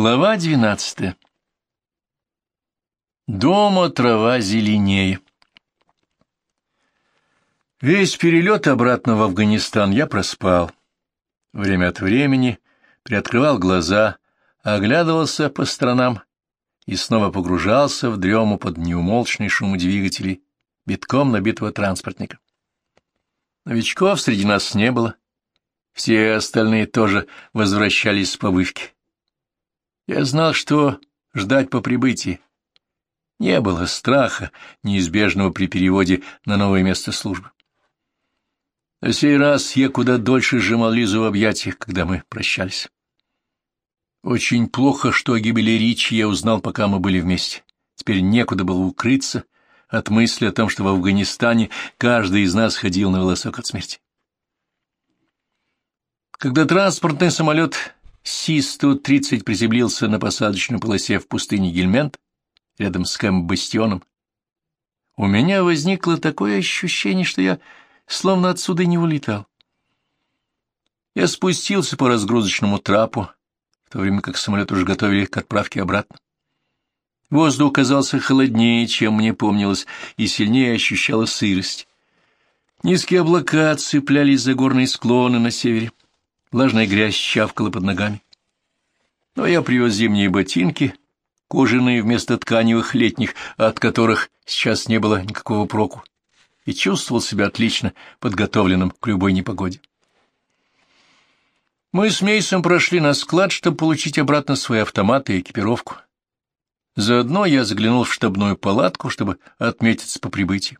Глава двенадцатая Дома трава зеленее. Весь перелет обратно в Афганистан я проспал. Время от времени приоткрывал глаза, оглядывался по сторонам и снова погружался в дрему под неумолчный шум двигателей, битком набитого транспортника. Новичков среди нас не было. Все остальные тоже возвращались с побывки. Я знал, что ждать по прибытии. Не было страха, неизбежного при переводе на новое место службы. На сей раз я куда дольше сжимал Лизу в объятиях, когда мы прощались. Очень плохо, что о гибели Ричи я узнал, пока мы были вместе. Теперь некуда было укрыться от мысли о том, что в Афганистане каждый из нас ходил на волосок от смерти. Когда транспортный самолет Си-130 приземлился на посадочной полосе в пустыне Гельмент, рядом с Кэмп-бастионом, у меня возникло такое ощущение, что я словно отсюда не улетал. Я спустился по разгрузочному трапу, в то время как самолет уже готовили к отправке обратно. Воздух казался холоднее, чем мне помнилось, и сильнее ощущала сырость. Низкие облака цеплялись за горные склоны на севере. Влажная грязь чавкала под ногами. Но я привез зимние ботинки, кожаные вместо тканевых летних, от которых сейчас не было никакого проку, и чувствовал себя отлично подготовленным к любой непогоде. Мы с Мейсом прошли на склад, чтобы получить обратно свои автоматы и экипировку. Заодно я заглянул в штабную палатку, чтобы отметиться по прибытии.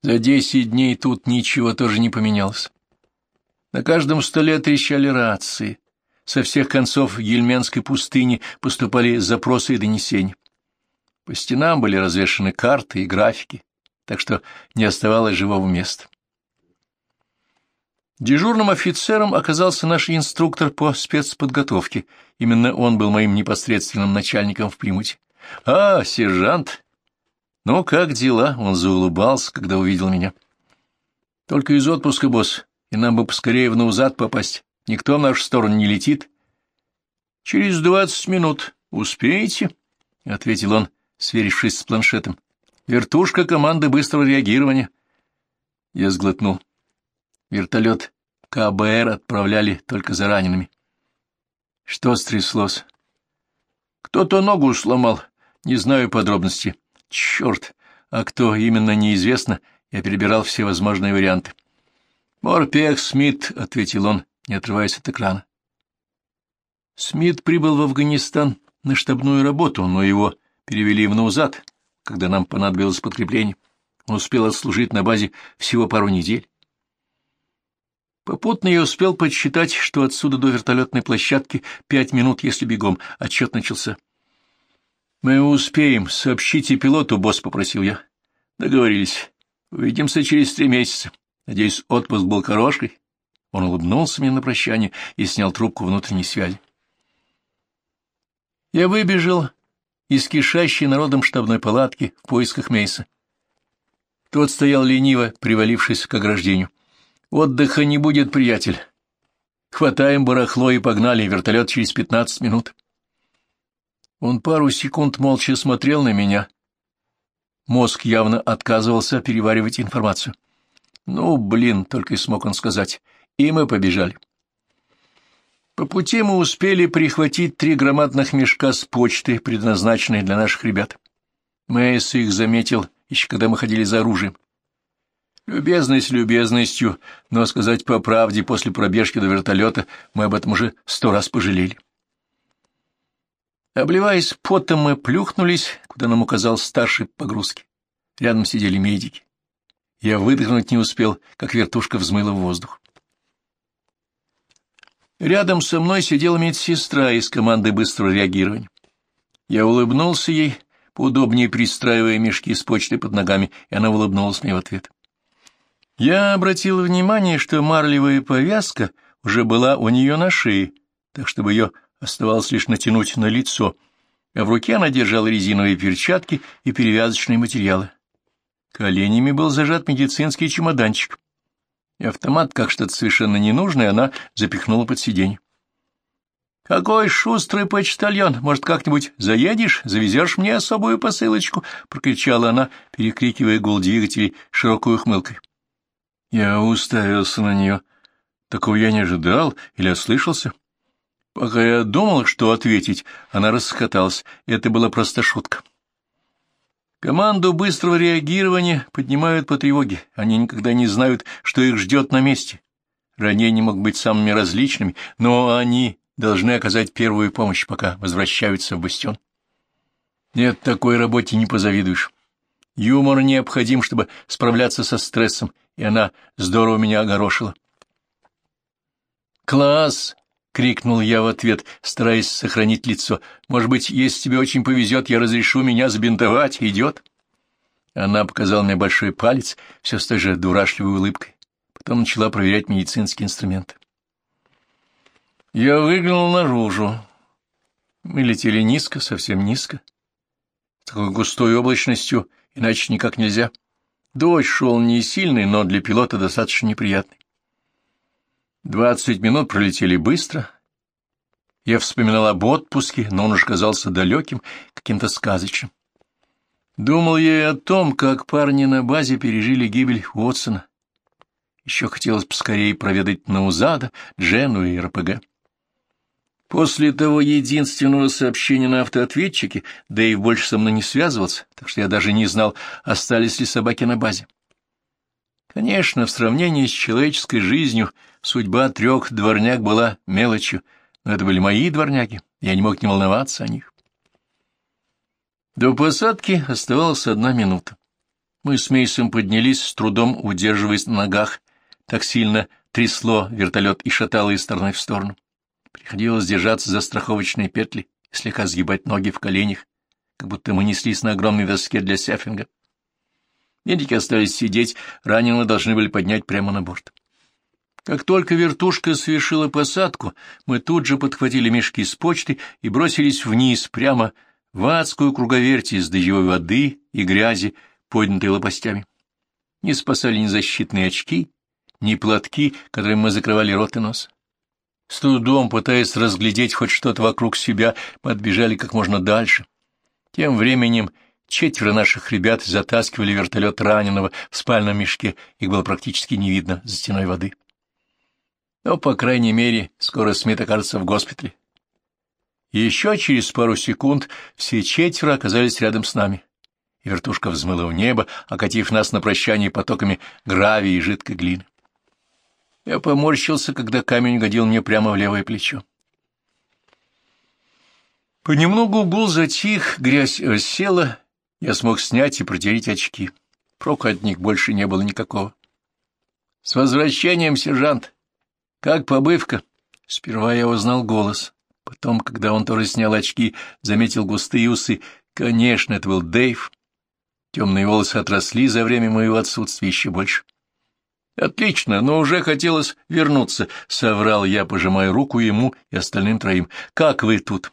За десять дней тут ничего тоже не поменялось. На каждом столе трещали рации. Со всех концов Ельменской пустыни поступали запросы и донесения. По стенам были развешаны карты и графики, так что не оставалось живого места. Дежурным офицером оказался наш инструктор по спецподготовке. Именно он был моим непосредственным начальником в примуте. «А, сержант!» «Ну, как дела?» — он заулыбался, когда увидел меня. «Только из отпуска, босс и нам бы поскорее в Наузад попасть. Никто в нашу сторону не летит. — Через двадцать минут. Успеете? — ответил он, сверившись с планшетом. — Вертушка команды быстрого реагирования. Я сглотнул. Вертолет КБР отправляли только за ранеными. Что стряслось? Кто-то ногу сломал. Не знаю подробности. Черт! А кто именно, неизвестно. Я перебирал все возможные варианты. — «Морпех Смит», — ответил он, не отрываясь от экрана. Смит прибыл в Афганистан на штабную работу, но его перевели в Наузад, когда нам понадобилось подкрепление. Он успел отслужить на базе всего пару недель. Попутно я успел подсчитать, что отсюда до вертолетной площадки пять минут, если бегом. Отчет начался. «Мы успеем. Сообщите пилоту, босс», — попросил я. «Договорились. Увидимся через три месяца. Надеюсь, отпуск был хороший. Он улыбнулся мне на прощание и снял трубку внутренней связи. Я выбежал из кишащей народом штабной палатки в поисках Мейса. Тот стоял лениво, привалившись к ограждению. «Отдыха не будет, приятель. Хватаем барахло и погнали, вертолет через пятнадцать минут». Он пару секунд молча смотрел на меня. Мозг явно отказывался переваривать информацию. Ну, блин, только и смог он сказать. И мы побежали. По пути мы успели прихватить три громадных мешка с почты, предназначенные для наших ребят. Мэйс их заметил, еще когда мы ходили за оружием. Любезность любезностью, но сказать по правде, после пробежки до вертолета мы об этом уже сто раз пожалели. Обливаясь потом, мы плюхнулись, куда нам указал старший погрузки. Рядом сидели медики. Я выдохнуть не успел, как вертушка взмыла в воздух. Рядом со мной сидела медсестра из команды быстрого реагирования. Я улыбнулся ей, поудобнее пристраивая мешки с почтой под ногами, и она улыбнулась мне в ответ. Я обратил внимание, что марлевая повязка уже была у нее на шее, так чтобы ее оставалось лишь натянуть на лицо, а в руке она держала резиновые перчатки и перевязочные материалы. Коленями был зажат медицинский чемоданчик, и автомат, как что-то совершенно ненужное, она запихнула под сиденье. «Какой шустрый почтальон! Может, как-нибудь заедешь, завезешь мне особую посылочку?» — прокричала она, перекрикивая гул двигателей широкой ухмылкой. Я уставился на нее. Такого я не ожидал или ослышался. Пока я думал, что ответить, она расхоталась. Это была просто шутка. Команду быстрого реагирования поднимают по тревоге. Они никогда не знают, что их ждет на месте. Ранения могут быть самыми различными, но они должны оказать первую помощь, пока возвращаются в бастион. Нет, такой работе не позавидуешь. Юмор необходим, чтобы справляться со стрессом, и она здорово меня огорошила. «Класс!» — крикнул я в ответ, стараясь сохранить лицо. «Может быть, если тебе очень повезет, я разрешу меня забинтовать. Идет?» Она показала мне большой палец, все с той же дурашливой улыбкой. Потом начала проверять медицинские инструменты. Я выглянул наружу. Мы летели низко, совсем низко. Такой густой облачностью, иначе никак нельзя. Дождь шел не сильный, но для пилота достаточно неприятный. Двадцать минут пролетели быстро. Я вспоминал об отпуске, но он уж казался далеким, каким-то сказочным. Думал я и о том, как парни на базе пережили гибель Уотсона. Еще хотелось поскорее проведать Наузада, Джену и РПГ. После того единственного сообщения на автоответчике Дэйв больше со мной не связывался, так что я даже не знал, остались ли собаки на базе. Конечно, в сравнении с человеческой жизнью судьба трех дворняг была мелочью, но это были мои дворняги, я не мог не волноваться о них. До посадки оставалась одна минута. Мы с Мейсом поднялись, с трудом удерживаясь на ногах. Так сильно трясло вертолет и шатало из стороны в сторону. Приходилось держаться за страховочные петли и слегка сгибать ноги в коленях, как будто мы неслись на огромной доске для сяфинга. Медики остались сидеть, раненого должны были поднять прямо на борт. Как только вертушка совершила посадку, мы тут же подхватили мешки с почты и бросились вниз, прямо в адскую круговерть из дождевой воды и грязи, поднятой лопастями. Не спасали ни защитные очки, ни платки, которыми мы закрывали рот и нос. С трудом, пытаясь разглядеть хоть что-то вокруг себя, мы отбежали как можно дальше. Тем временем четверо наших ребят затаскивали вертолет раненого в спальном мешке, их было практически не видно за стеной воды. Но, по крайней мере, скоро Смит окажется в госпитале. Еще через пару секунд все четверо оказались рядом с нами, и вертушка взмыла в небо, окатив нас на прощание потоками гравия и жидкой глины. Я поморщился, когда камень угодил мне прямо в левое плечо. Понемногу гул затих, грязь села, я смог снять и протереть очки. Прока от них больше не было никакого. — С возвращением, сержант! Как побывка? Сперва я узнал голос. Потом, когда он тоже снял очки, заметил густые усы. Конечно, это был Дэйв. Темные волосы отросли за время моего отсутствия еще больше. — Отлично, но уже хотелось вернуться, — соврал я, пожимая руку ему и остальным троим. — Как вы тут?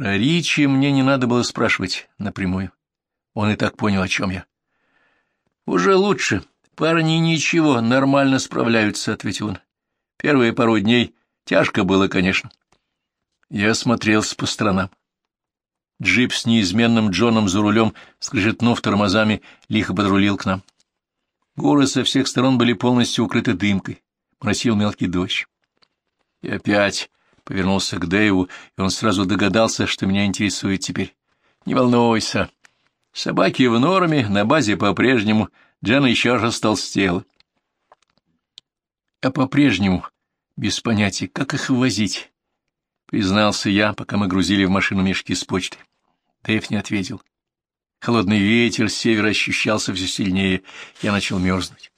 Про Ричи мне не надо было спрашивать напрямую. Он и так понял, о чем я. — Уже лучше. Парни ничего, нормально справляются, — ответил он. Первые пару дней тяжко было, конечно. Я смотрелся по сторонам. Джип с неизменным Джоном за рулем, скрежетнув тормозами, лихо подрулил к нам. Горы со всех сторон были полностью укрыты дымкой. Моросил мелкий дождь. И опять повернулся к Дэйву, и он сразу догадался, что меня интересует теперь. «Не волнуйся. Собаки в норме, на базе по-прежнему. Джена еще растолстела». «А по-прежнему, без понятия, как их ввозить?» Признался я, пока мы грузили в машину мешки с почтой. Дэйв не ответил. Холодный ветер с севера ощущался все сильнее. Я начал мерзнуть.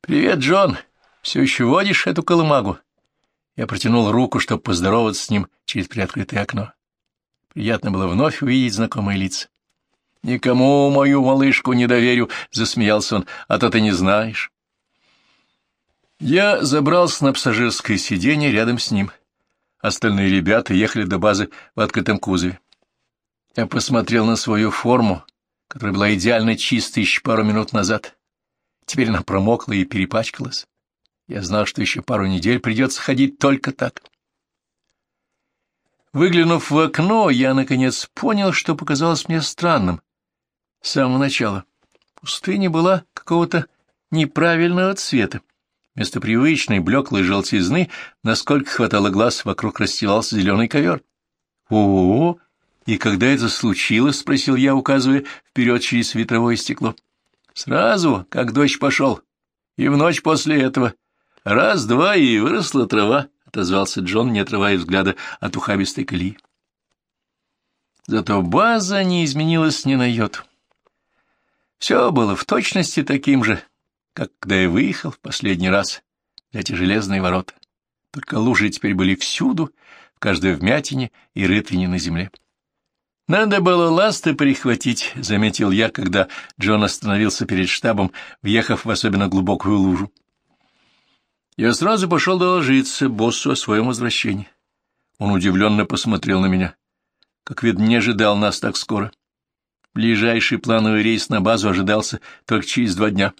«Привет, Джон! Все еще водишь эту колымагу?» Я протянул руку, чтобы поздороваться с ним через приоткрытое окно. Приятно было вновь увидеть знакомые лица. «Никому мою малышку не доверю», — засмеялся он, — «а то ты не знаешь». Я забрался на пассажирское сиденье рядом с ним. Остальные ребята ехали до базы в открытом кузове. Я посмотрел на свою форму, которая была идеально чистой еще пару минут назад. Теперь она промокла и перепачкалась. Я знал, что еще пару недель придется ходить только так. Выглянув в окно, я, наконец, понял, что показалось мне странным. С самого начала. Пустыня была какого-то неправильного цвета. Вместо привычной блеклой желтизны, насколько хватало глаз, вокруг расстилался зеленый ковер. «О-о-о! И когда это случилось?» — спросил я, указывая вперед через ветровое стекло. «Сразу, как дождь пошел. И в ночь после этого. Раз-два, и выросла трава», — отозвался Джон, не отрывая взгляда от ухабистой колеи. Зато база не изменилась ни на йоту. Все было в точности таким же, как когда я выехал в последний раз в эти железные ворота. Только лужи теперь были всюду, в каждой вмятине и рытвине на земле. «Надо было ласты прихватить», — заметил я, когда Джон остановился перед штабом, въехав в особенно глубокую лужу. Я сразу пошел доложиться боссу о своем возвращении. Он удивленно посмотрел на меня. Как видно, не ожидал нас так скоро. Ближайший плановый рейс на базу ожидался только через два дня.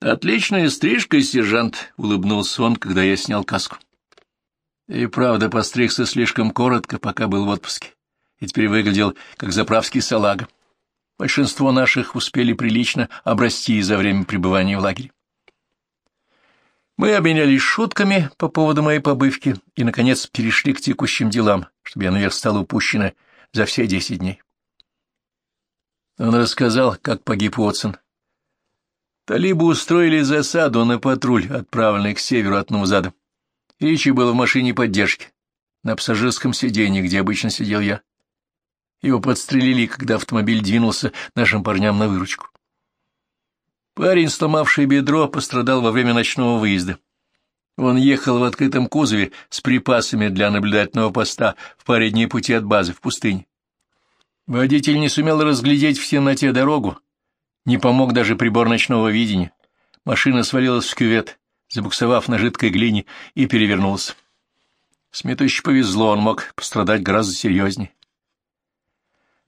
«Отличная стрижка, сержант», — улыбнулся он, когда я снял каску. И правда, постригся слишком коротко, пока был в отпуске, и теперь выглядел как заправский салага. Большинство наших успели прилично обрасти за время пребывания в лагере. Мы обменялись шутками по поводу моей побывки и, наконец, перешли к текущим делам, чтобы я наверстал упущенное за все десять дней. Он рассказал, как погиб Уотсон, Талибы устроили засаду на патруль, отправленный к северу от Нумзада. Ричи был в машине поддержки, на пассажирском сиденье, где обычно сидел я. Его подстрелили, когда автомобиль двинулся нашим парням на выручку. Парень, сломавший бедро, пострадал во время ночного выезда. Он ехал в открытом кузове с припасами для наблюдательного поста в паре дней пути от базы в пустыне. Водитель не сумел разглядеть в темноте дорогу, не помог даже прибор ночного видения. Машина свалилась в кювет, забуксовав на жидкой глине, и перевернулась. Сметуще повезло, он мог пострадать гораздо серьезнее.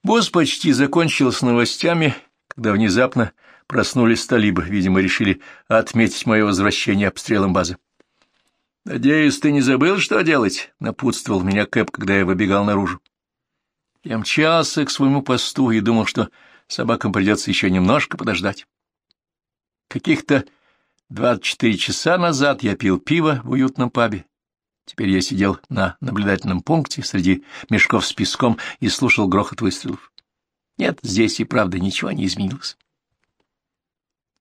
Босс почти закончил с новостями, когда внезапно проснулись талибы, видимо, решили отметить мое возвращение обстрелом базы. «Надеюсь, ты не забыл, что делать?» — напутствовал меня Кэп, когда я выбегал наружу. Я мчался к своему посту и думал, что собакам придется еще немножко подождать. Каких-то двадцать четыре часа назад я пил пиво в уютном пабе. Теперь я сидел на наблюдательном пункте среди мешков с песком и слушал грохот выстрелов. Нет, здесь и правда ничего не изменилось.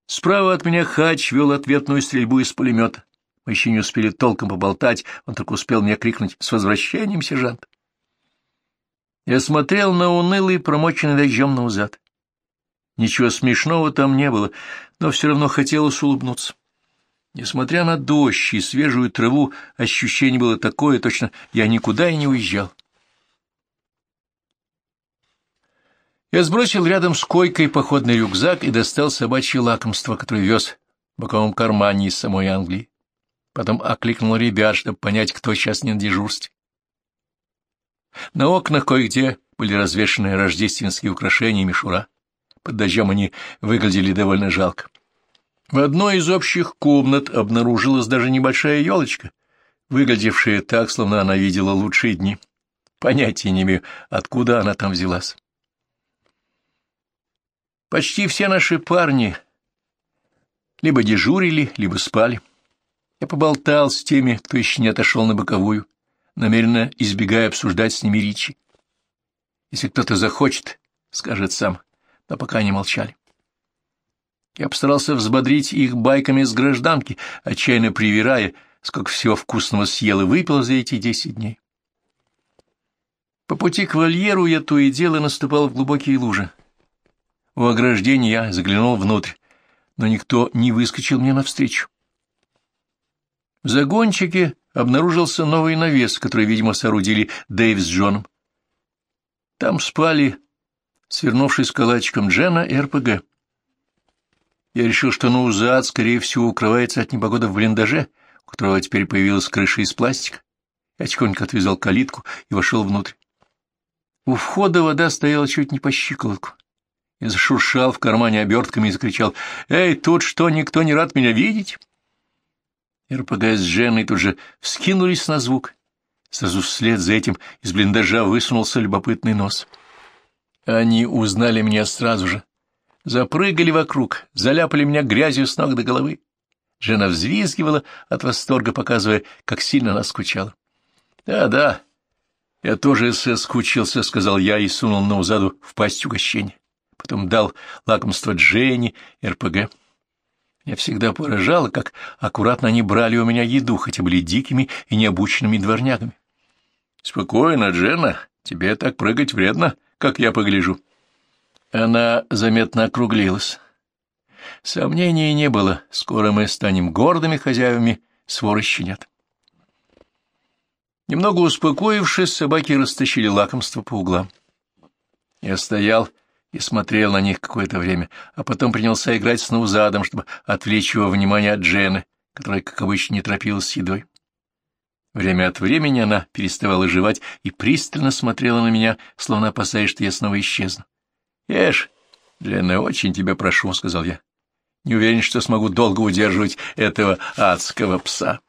Справа от меня Хач вел ответную стрельбу из пулемета. Мы еще не успели толком поболтать, он только успел мне крикнуть «С возвращением, сержант!». Я смотрел на унылый, промоченный дождем наузад. Ничего смешного там не было, но все равно хотелось улыбнуться. Несмотря на дождь и свежую траву, ощущение было такое, точно я никуда и не уезжал. Я сбросил рядом с койкой походный рюкзак и достал собачье лакомство, которое вез в боковом кармане из самой Англии. Потом окликнул ребят, чтобы понять, кто сейчас не на дежурстве. На окнах кое-где были развешаны рождественские украшения и мишура. Под дождем они выглядели довольно жалко. В одной из общих комнат обнаружилась даже небольшая елочка, выглядевшая так, словно она видела лучшие дни. Понятия не имею, откуда она там взялась. Почти все наши парни либо дежурили, либо спали. Я поболтал с теми, кто еще не отошел на боковую, намеренно избегая обсуждать с ними Ричи. Если кто-то захочет, скажет сам но пока они молчали. Я постарался взбодрить их байками с гражданки, отчаянно привирая, сколько всего вкусного съел и выпил за эти десять дней. По пути к вольеру я то и дело наступал в глубокие лужи. У ограждения я заглянул внутрь, но никто не выскочил мне навстречу. В загончике обнаружился новый навес, который, видимо, соорудили Дэйв с Джоном. Там спали свернувшись калачиком Джена и РПГ. Я решил, что Наузад, скорее всего, укрывается от непогоды в блиндаже, у которого теперь появилась крыша из пластика. Я тихонько отвязал калитку и вошел внутрь. У входа вода стояла чуть не по щиколотку. Я зашуршал в кармане обертками и закричал, «Эй, тут что, никто не рад меня видеть?» РПГ с Дженной тут же вскинулись на звук Сразу вслед за этим из блиндажа высунулся любопытный нос. Они узнали меня сразу же. Запрыгали вокруг, заляпали меня грязью с ног до головы. Жена взвизгивала от восторга, показывая, как сильно она скучала. «Да, да, я тоже соскучился», — сказал я и сунул Наузаду в пасть угощения. Потом дал лакомство Дженни, РПГ. Я всегда поражала, как аккуратно они брали у меня еду, хотя были дикими и необученными дворнягами. — Спокойно, Дженна, тебе так прыгать вредно, как я погляжу. Она заметно округлилась. Сомнений не было, скоро мы станем гордыми хозяевами своры щенят. Немного успокоившись, собаки растащили лакомство по углам. Я стоял и смотрел на них какое-то время, а потом принялся играть с Наузадом, чтобы отвлечь его внимание от Джены, которая, как обычно, не торопилась с едой. Время от времени она переставала жевать и пристально смотрела на меня, словно опасаясь, что я снова исчезну. — Ешь, Дженна, очень тебя прошу, — сказал я. — Не уверен, что смогу долго удерживать этого адского пса.